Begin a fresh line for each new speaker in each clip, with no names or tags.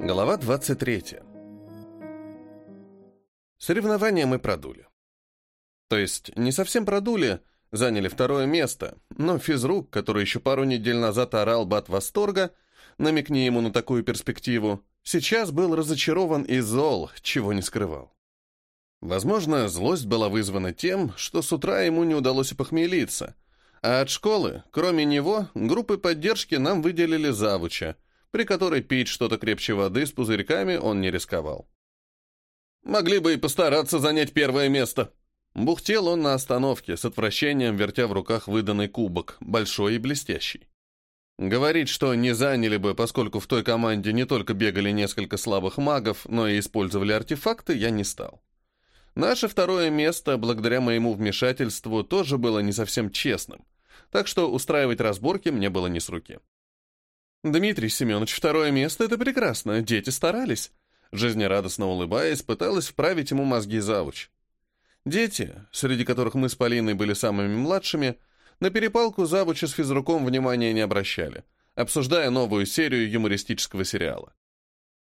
Глава 23. Соревнования мы продули. То есть, не совсем продули, заняли второе место, но физрук, который еще пару недель назад орал бы от восторга, намекни ему на такую перспективу, сейчас был разочарован и зол, чего не скрывал. Возможно, злость была вызвана тем, что с утра ему не удалось похмелиться, а от школы, кроме него, группы поддержки нам выделили завуча, при которой пить что-то крепче воды с пузырьками он не рисковал. «Могли бы и постараться занять первое место», Бухтел он на остановке, с отвращением вертя в руках выданный кубок, большой и блестящий. Говорить, что не заняли бы, поскольку в той команде не только бегали несколько слабых магов, но и использовали артефакты, я не стал. Наше второе место, благодаря моему вмешательству, тоже было не совсем честным, так что устраивать разборки мне было не с руки. «Дмитрий Семенович, второе место — это прекрасно, дети старались», жизнерадостно улыбаясь, пыталась вправить ему мозги завуч. Дети, среди которых мы с Полиной были самыми младшими, на перепалку завуча с физруком внимания не обращали, обсуждая новую серию юмористического сериала.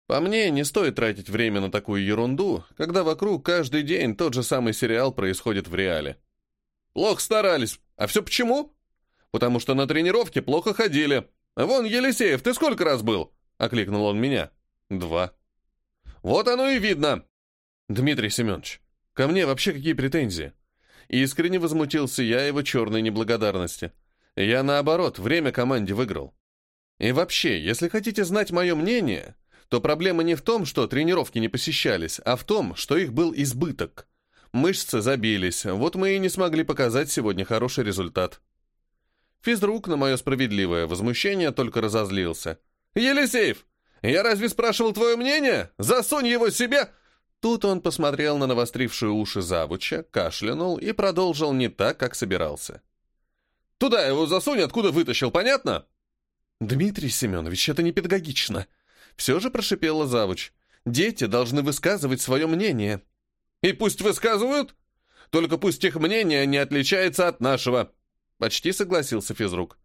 По мне, не стоит тратить время на такую ерунду, когда вокруг каждый день тот же самый сериал происходит в реале. Плохо старались. А все почему? Потому что на тренировке плохо ходили. Вон, Елисеев, ты сколько раз был? Окликнул он меня. Два. Вот оно и видно. Дмитрий Семенович, ко мне вообще какие претензии? Искренне возмутился я его черной неблагодарности. Я, наоборот, время команде выиграл. И вообще, если хотите знать мое мнение, то проблема не в том, что тренировки не посещались, а в том, что их был избыток. Мышцы забились, вот мы и не смогли показать сегодня хороший результат. Физрук на мое справедливое возмущение только разозлился. «Елисеев, я разве спрашивал твое мнение? Засунь его себе!» Тут он посмотрел на навострившие уши завуча, кашлянул и продолжил не так, как собирался. «Туда его засунь, откуда вытащил, понятно?» «Дмитрий Семенович, это не педагогично», все же прошипела завуч. Дети должны высказывать свое мнение. И пусть высказывают. Только пусть их мнение не отличается от нашего. Почти согласился физрук.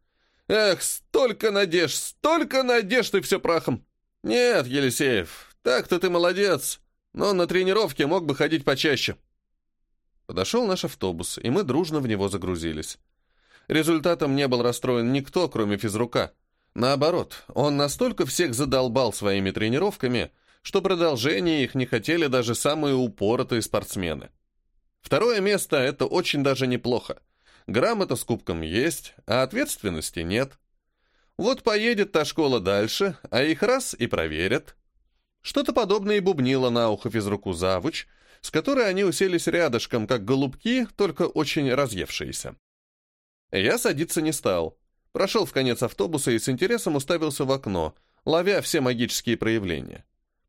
Эх, столько надежд, столько надежд и все прахом. Нет, Елисеев, так-то ты молодец, но на тренировке мог бы ходить почаще. Подошел наш автобус, и мы дружно в него загрузились. Результатом не был расстроен никто, кроме физрука. Наоборот, он настолько всех задолбал своими тренировками, что продолжение их не хотели даже самые упоротые спортсмены. Второе место — это очень даже неплохо. Грамота с кубком есть, а ответственности нет. Вот поедет та школа дальше, а их раз и проверят. Что-то подобное и бубнило на ухо физруку завуч, с которой они уселись рядышком, как голубки, только очень разъевшиеся. Я садиться не стал. Прошел в конец автобуса и с интересом уставился в окно, ловя все магические проявления.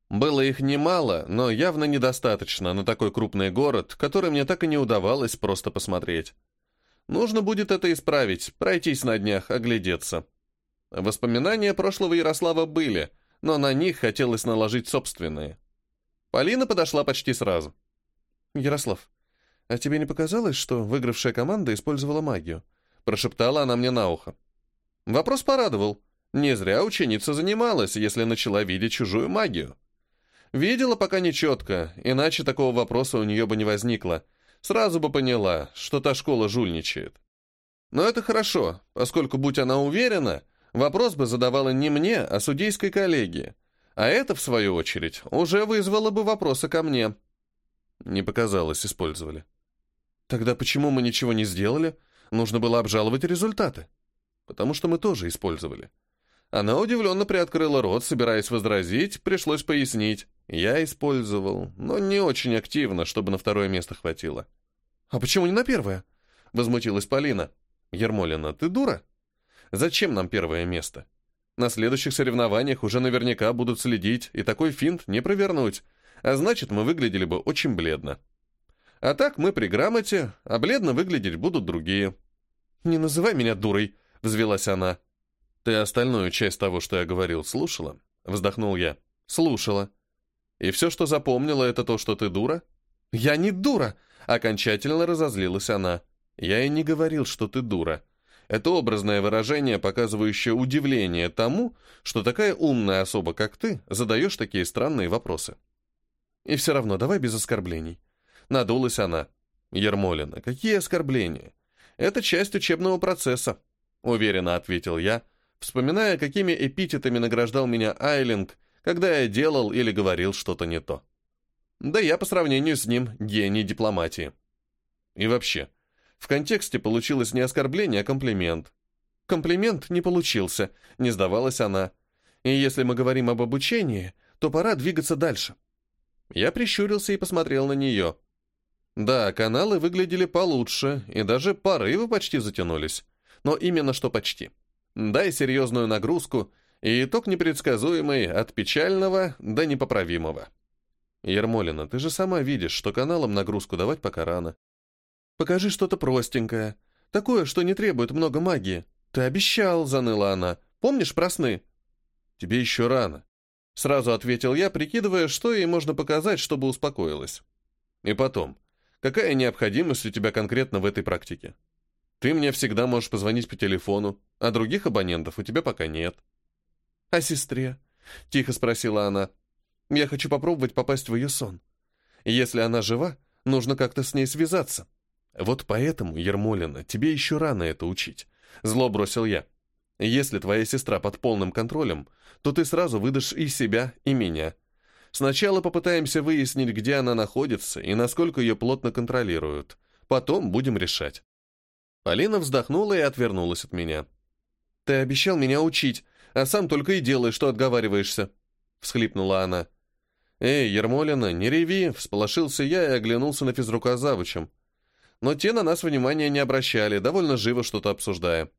Было их немало, но явно недостаточно на такой крупный город, который мне так и не удавалось просто посмотреть. Нужно будет это исправить, пройтись на днях, оглядеться. Воспоминания прошлого Ярослава были, но на них хотелось наложить собственные. Полина подошла почти сразу. «Ярослав, а тебе не показалось, что выигравшая команда использовала магию?» Прошептала она мне на ухо. Вопрос порадовал. Не зря ученица занималась, если начала видеть чужую магию. Видела пока нечетко, иначе такого вопроса у нее бы не возникло. Сразу бы поняла, что та школа жульничает. Но это хорошо, поскольку, будь она уверена, вопрос бы задавала не мне, а судейской коллегии. А это, в свою очередь, уже вызвало бы вопросы ко мне. Не показалось, использовали. Тогда почему мы ничего не сделали? Нужно было обжаловать результаты потому что мы тоже использовали. Она удивленно приоткрыла рот, собираясь возразить, пришлось пояснить. Я использовал, но не очень активно, чтобы на второе место хватило. «А почему не на первое?» — возмутилась Полина. «Ермолина, ты дура? Зачем нам первое место? На следующих соревнованиях уже наверняка будут следить, и такой финт не провернуть, а значит, мы выглядели бы очень бледно. А так мы при грамоте, а бледно выглядеть будут другие». «Не называй меня дурой», — взвелась она. «Ты остальную часть того, что я говорил, слушала?» — вздохнул я. «Слушала. И все, что запомнила, это то, что ты дура?» «Я не дура!» — окончательно разозлилась она. «Я и не говорил, что ты дура. Это образное выражение, показывающее удивление тому, что такая умная особа, как ты, задаешь такие странные вопросы. И все равно давай без оскорблений. Надулась она. Ермолина, какие оскорбления? Это часть учебного процесса, уверенно ответил я, вспоминая, какими эпитетами награждал меня Айлинг, когда я делал или говорил что-то не то. Да я по сравнению с ним гений дипломатии. И вообще, в контексте получилось не оскорбление, а комплимент. Комплимент не получился, не сдавалась она. И если мы говорим об обучении, то пора двигаться дальше. Я прищурился и посмотрел на нее. Да, каналы выглядели получше, и даже порывы почти затянулись. Но именно что почти. Дай серьезную нагрузку, и итог непредсказуемый от печального до непоправимого. Ермолина, ты же сама видишь, что каналам нагрузку давать пока рано. Покажи что-то простенькое. Такое, что не требует много магии. Ты обещал, заныла она. Помнишь про сны? Тебе еще рано. Сразу ответил я, прикидывая, что ей можно показать, чтобы успокоилась. И потом, какая необходимость у тебя конкретно в этой практике? Ты мне всегда можешь позвонить по телефону, а других абонентов у тебя пока нет. «О сестре?» — тихо спросила она. «Я хочу попробовать попасть в ее сон. Если она жива, нужно как-то с ней связаться. Вот поэтому, Ермолина, тебе еще рано это учить. Зло бросил я. Если твоя сестра под полным контролем, то ты сразу выдашь и себя, и меня. Сначала попытаемся выяснить, где она находится и насколько ее плотно контролируют. Потом будем решать. Полина вздохнула и отвернулась от меня. «Ты обещал меня учить, а сам только и делаешь, что отговариваешься», — всхлипнула она. «Эй, Ермолина, не реви!» — всполошился я и оглянулся на физрука завучем но те на нас внимания не обращали, довольно живо что-то обсуждая.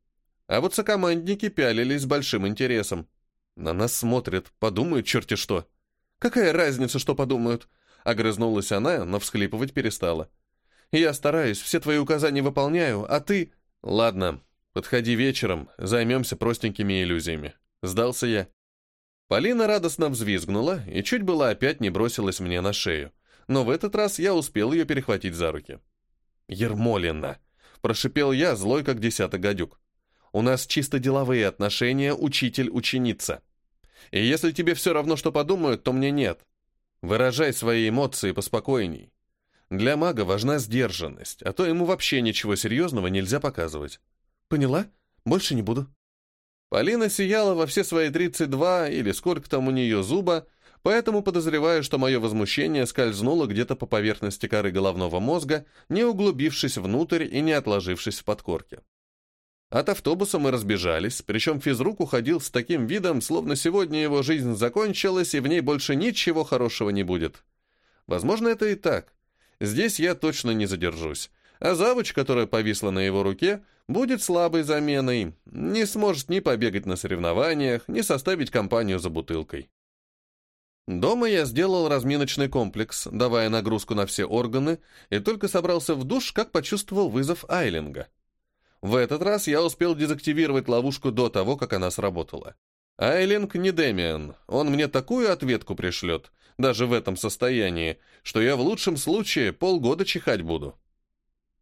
А вот сокомандники пялились с большим интересом. На нас смотрят, подумают черти что. Какая разница, что подумают? Огрызнулась она, но всхлипывать перестала. Я стараюсь, все твои указания выполняю, а ты... Ладно, подходи вечером, займемся простенькими иллюзиями. Сдался я. Полина радостно взвизгнула и чуть было опять не бросилась мне на шею. Но в этот раз я успел ее перехватить за руки. Ермолина!» — прошипел я, злой как десяток гадюк. «У нас чисто деловые отношения, учитель-ученица. И если тебе все равно, что подумают, то мне нет. Выражай свои эмоции поспокойней. Для мага важна сдержанность, а то ему вообще ничего серьезного нельзя показывать. Поняла? Больше не буду». Полина сияла во все свои 32 или сколько там у нее зуба, поэтому подозреваю, что мое возмущение скользнуло где-то по поверхности коры головного мозга, не углубившись внутрь и не отложившись в подкорке. От автобуса мы разбежались, причем физрук уходил с таким видом, словно сегодня его жизнь закончилась, и в ней больше ничего хорошего не будет. Возможно, это и так. Здесь я точно не задержусь. А завуч, которая повисла на его руке, будет слабой заменой, не сможет ни побегать на соревнованиях, ни составить компанию за бутылкой. Дома я сделал разминочный комплекс, давая нагрузку на все органы, и только собрался в душ, как почувствовал вызов Айлинга. В этот раз я успел дезактивировать ловушку до того, как она сработала. Айлинг не Демиан, он мне такую ответку пришлет, даже в этом состоянии, что я в лучшем случае полгода чихать буду.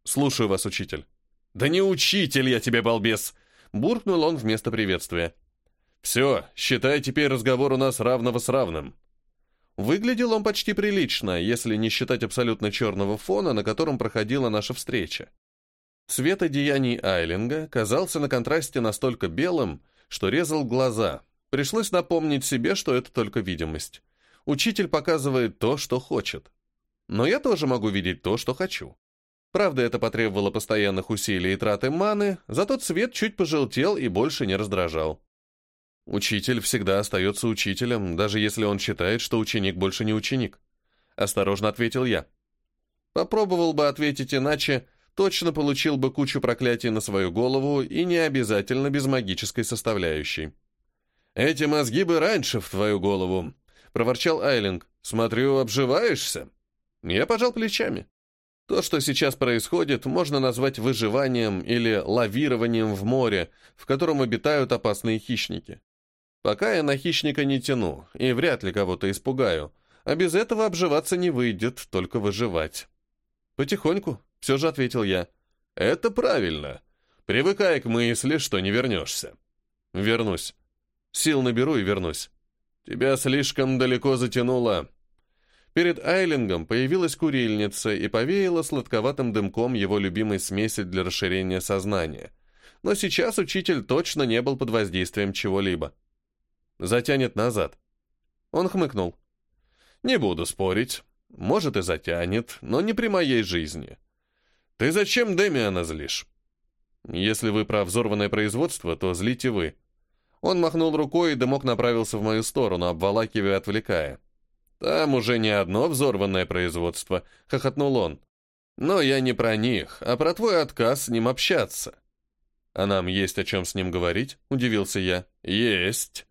«Слушаю вас, учитель». «Да не учитель я тебе, балбес!» — буркнул он вместо приветствия. «Все, считай теперь разговор у нас равного с равным. Выглядел он почти прилично, если не считать абсолютно черного фона, на котором проходила наша встреча. Цвет одеяний Айлинга казался на контрасте настолько белым, что резал глаза. Пришлось напомнить себе, что это только видимость. Учитель показывает то, что хочет. Но я тоже могу видеть то, что хочу. Правда, это потребовало постоянных усилий и траты маны, зато цвет чуть пожелтел и больше не раздражал. Учитель всегда остается учителем, даже если он считает, что ученик больше не ученик. Осторожно ответил я. Попробовал бы ответить иначе, точно получил бы кучу проклятий на свою голову и не обязательно без магической составляющей. «Эти мозги бы раньше в твою голову», — проворчал Айлинг. «Смотрю, обживаешься?» Я пожал плечами. То, что сейчас происходит, можно назвать выживанием или лавированием в море, в котором обитают опасные хищники. Пока я на хищника не тяну, и вряд ли кого-то испугаю, а без этого обживаться не выйдет, только выживать. Потихоньку, все же ответил я. Это правильно. Привыкай к мысли, что не вернешься. Вернусь. Сил наберу и вернусь. Тебя слишком далеко затянуло. Перед Айлингом появилась курильница и повеяла сладковатым дымком его любимой смеси для расширения сознания. Но сейчас учитель точно не был под воздействием чего-либо. Затянет назад. Он хмыкнул. «Не буду спорить. Может, и затянет, но не при моей жизни. Ты зачем Демиана злишь? Если вы про взорванное производство, то злите вы. Он махнул рукой, и дымок направился в мою сторону, обволакивая, отвлекая. «Там уже не одно взорванное производство», — хохотнул он. «Но я не про них, а про твой отказ с ним общаться». «А нам есть о чем с ним говорить?» — удивился я. «Есть».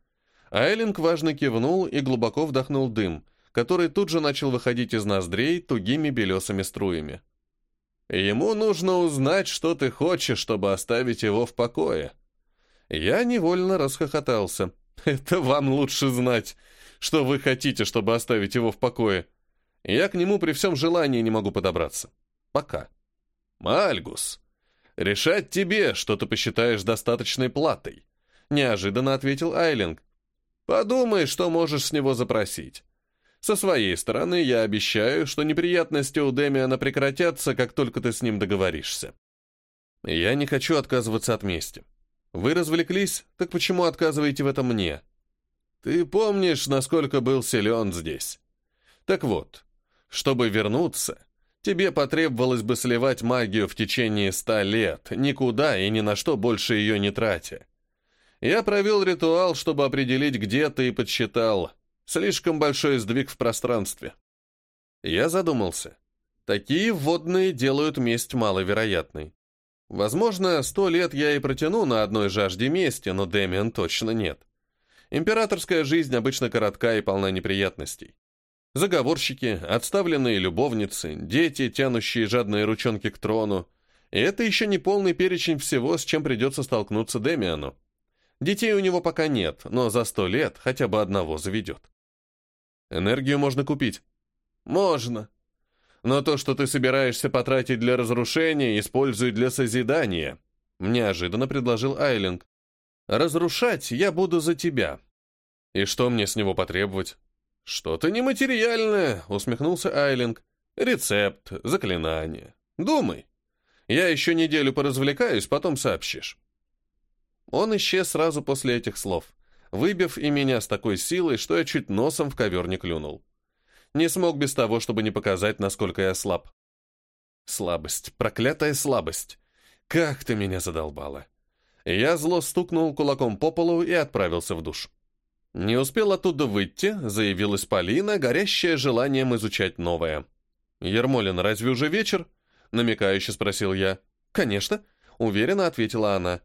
Айлинг важно кивнул и глубоко вдохнул дым, который тут же начал выходить из ноздрей тугими белесыми струями. «Ему нужно узнать, что ты хочешь, чтобы оставить его в покое». Я невольно расхохотался. «Это вам лучше знать, что вы хотите, чтобы оставить его в покое. Я к нему при всем желании не могу подобраться. Пока». «Мальгус, решать тебе, что ты посчитаешь достаточной платой», — неожиданно ответил Айлинг. «Подумай, что можешь с него запросить. Со своей стороны я обещаю, что неприятности у Демиана прекратятся, как только ты с ним договоришься». «Я не хочу отказываться от мести», вы развлеклись, так почему отказываете в этом мне? Ты помнишь, насколько был силен здесь? Так вот, чтобы вернуться, тебе потребовалось бы сливать магию в течение ста лет, никуда и ни на что больше ее не тратя. Я провел ритуал, чтобы определить, где ты, и подсчитал. Слишком большой сдвиг в пространстве. Я задумался. Такие вводные делают месть маловероятной. Возможно, сто лет я и протяну на одной жажде мести, но Дэмиан точно нет. Императорская жизнь обычно коротка и полна неприятностей. Заговорщики, отставленные любовницы, дети, тянущие жадные ручонки к трону. И это еще не полный перечень всего, с чем придется столкнуться Демиану. Детей у него пока нет, но за сто лет хотя бы одного заведет. Энергию можно купить. Можно, но то, что ты собираешься потратить для разрушения, используй для созидания», — неожиданно предложил Айлинг. «Разрушать я буду за тебя». «И что мне с него потребовать?» «Что-то нематериальное», — усмехнулся Айлинг. «Рецепт, заклинание. Думай. Я еще неделю поразвлекаюсь, потом сообщишь». Он исчез сразу после этих слов, выбив и меня с такой силой, что я чуть носом в ковер не клюнул. Не смог без того, чтобы не показать, насколько я слаб. Слабость, проклятая слабость. Как ты меня задолбала. Я зло стукнул кулаком по полу и отправился в душ. Не успел оттуда выйти, заявилась Полина, горящая желанием изучать новое. «Ермолин, разве уже вечер?» — намекающе спросил я. «Конечно», — уверенно ответила она.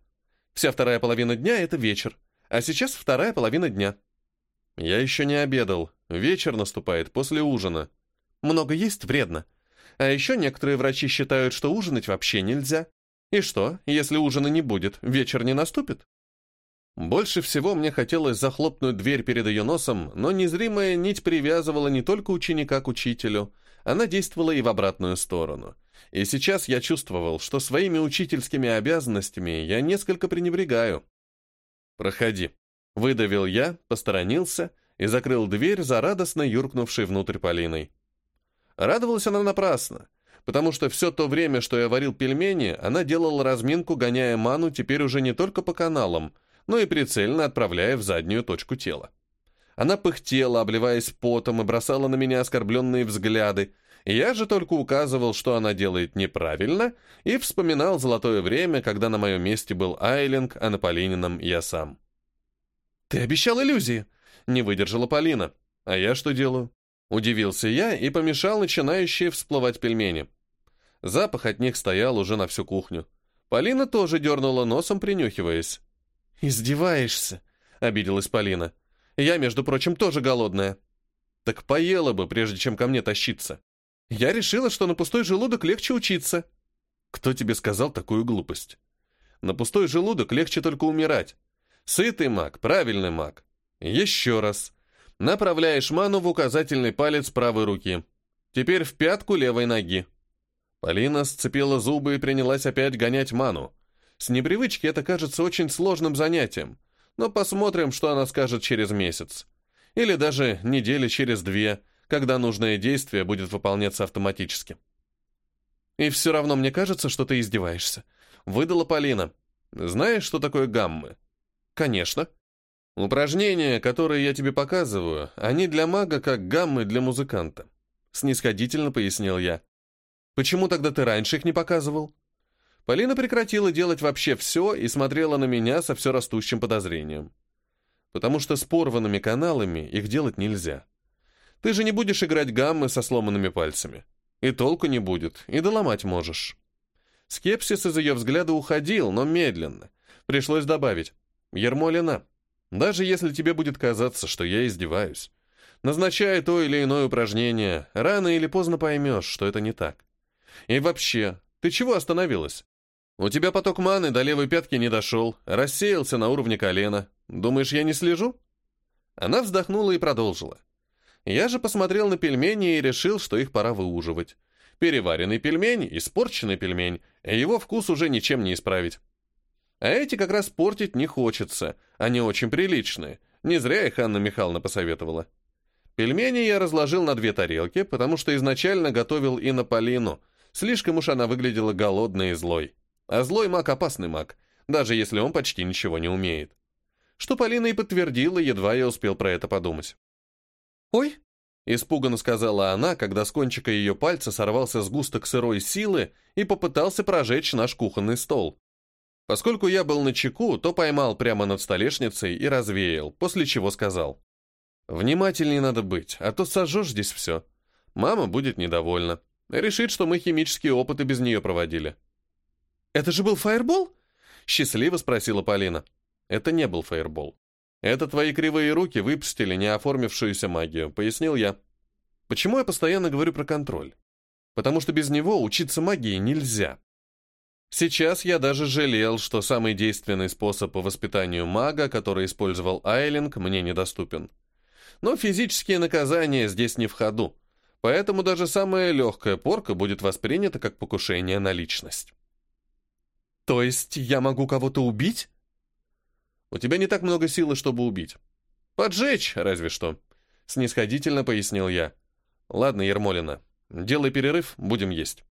«Вся вторая половина дня — это вечер, а сейчас вторая половина дня». Я еще не обедал. Вечер наступает после ужина. Много есть вредно. А еще некоторые врачи считают, что ужинать вообще нельзя. И что, если ужина не будет, вечер не наступит? Больше всего мне хотелось захлопнуть дверь перед ее носом, но незримая нить привязывала не только ученика к учителю, она действовала и в обратную сторону. И сейчас я чувствовал, что своими учительскими обязанностями я несколько пренебрегаю. «Проходи», Выдавил я, посторонился и закрыл дверь за радостно юркнувшей внутрь Полиной. Радовалась она напрасно, потому что все то время, что я варил пельмени, она делала разминку, гоняя ману теперь уже не только по каналам, но и прицельно отправляя в заднюю точку тела. Она пыхтела, обливаясь потом, и бросала на меня оскорбленные взгляды. Я же только указывал, что она делает неправильно, и вспоминал золотое время, когда на моем месте был Айлинг, а на Полинином я сам. «Ты обещал иллюзии!» — не выдержала Полина. «А я что делаю?» Удивился я и помешал начинающие всплывать пельмени. Запах от них стоял уже на всю кухню. Полина тоже дернула носом, принюхиваясь. «Издеваешься?» — обиделась Полина. «Я, между прочим, тоже голодная». «Так поела бы, прежде чем ко мне тащиться». «Я решила, что на пустой желудок легче учиться». «Кто тебе сказал такую глупость?» «На пустой желудок легче только умирать. Сытый маг, правильный маг. Еще раз. Направляешь ману в указательный палец правой руки. Теперь в пятку левой ноги. Полина сцепила зубы и принялась опять гонять ману. С непривычки это кажется очень сложным занятием, но посмотрим, что она скажет через месяц. Или даже недели через две, когда нужное действие будет выполняться автоматически. «И все равно мне кажется, что ты издеваешься», — выдала Полина. «Знаешь, что такое гаммы?» «Конечно». «Упражнения, которые я тебе показываю, они для мага как гаммы для музыканта», — снисходительно пояснил я. «Почему тогда ты раньше их не показывал?» Полина прекратила делать вообще все и смотрела на меня со все растущим подозрением. «Потому что с порванными каналами их делать нельзя. Ты же не будешь играть гаммы со сломанными пальцами. И толку не будет, и доломать можешь». Скепсис из ее взгляда уходил, но медленно. Пришлось добавить. «Ермолина, даже если тебе будет казаться, что я издеваюсь, назначая то или иное упражнение, рано или поздно поймешь, что это не так. И вообще, ты чего остановилась? У тебя поток маны до левой пятки не дошел, рассеялся на уровне колена. Думаешь, я не слежу?» Она вздохнула и продолжила. Я же посмотрел на пельмени и решил, что их пора выуживать. Переваренный пельмень, испорченный пельмень, его вкус уже ничем не исправить. А эти как раз портить не хочется, они очень приличные. Не зря их Анна Михайловна посоветовала. Пельмени я разложил на две тарелки, потому что изначально готовил и на Полину. Слишком уж она выглядела голодной и злой. А злой маг — опасный маг, даже если он почти ничего не умеет. Что Полина и подтвердила, едва я успел про это подумать. «Ой!» — испуганно сказала она, когда с кончика ее пальца сорвался сгусток сырой силы и попытался прожечь наш кухонный стол. Поскольку я был на чеку, то поймал прямо над столешницей и развеял, после чего сказал. «Внимательнее надо быть, а то сожжешь здесь все. Мама будет недовольна. Решит, что мы химические опыты без нее проводили». «Это же был фаербол?» — счастливо спросила Полина. «Это не был фаербол. Это твои кривые руки выпустили неоформившуюся магию», — пояснил я. «Почему я постоянно говорю про контроль? Потому что без него учиться магии нельзя». Сейчас я даже жалел, что самый действенный способ по воспитанию мага, который использовал Айлинг, мне недоступен. Но физические наказания здесь не в ходу, поэтому даже самая легкая порка будет воспринята как покушение на личность. То есть я могу кого-то убить? У тебя не так много силы, чтобы убить. Поджечь, разве что. Снисходительно пояснил я. Ладно, Ермолина, делай перерыв, будем есть.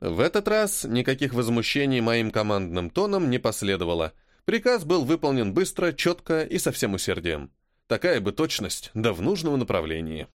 В этот раз никаких возмущений моим командным тоном не последовало. Приказ был выполнен быстро, четко и со всем усердием. Такая бы точность, да в нужном направлении.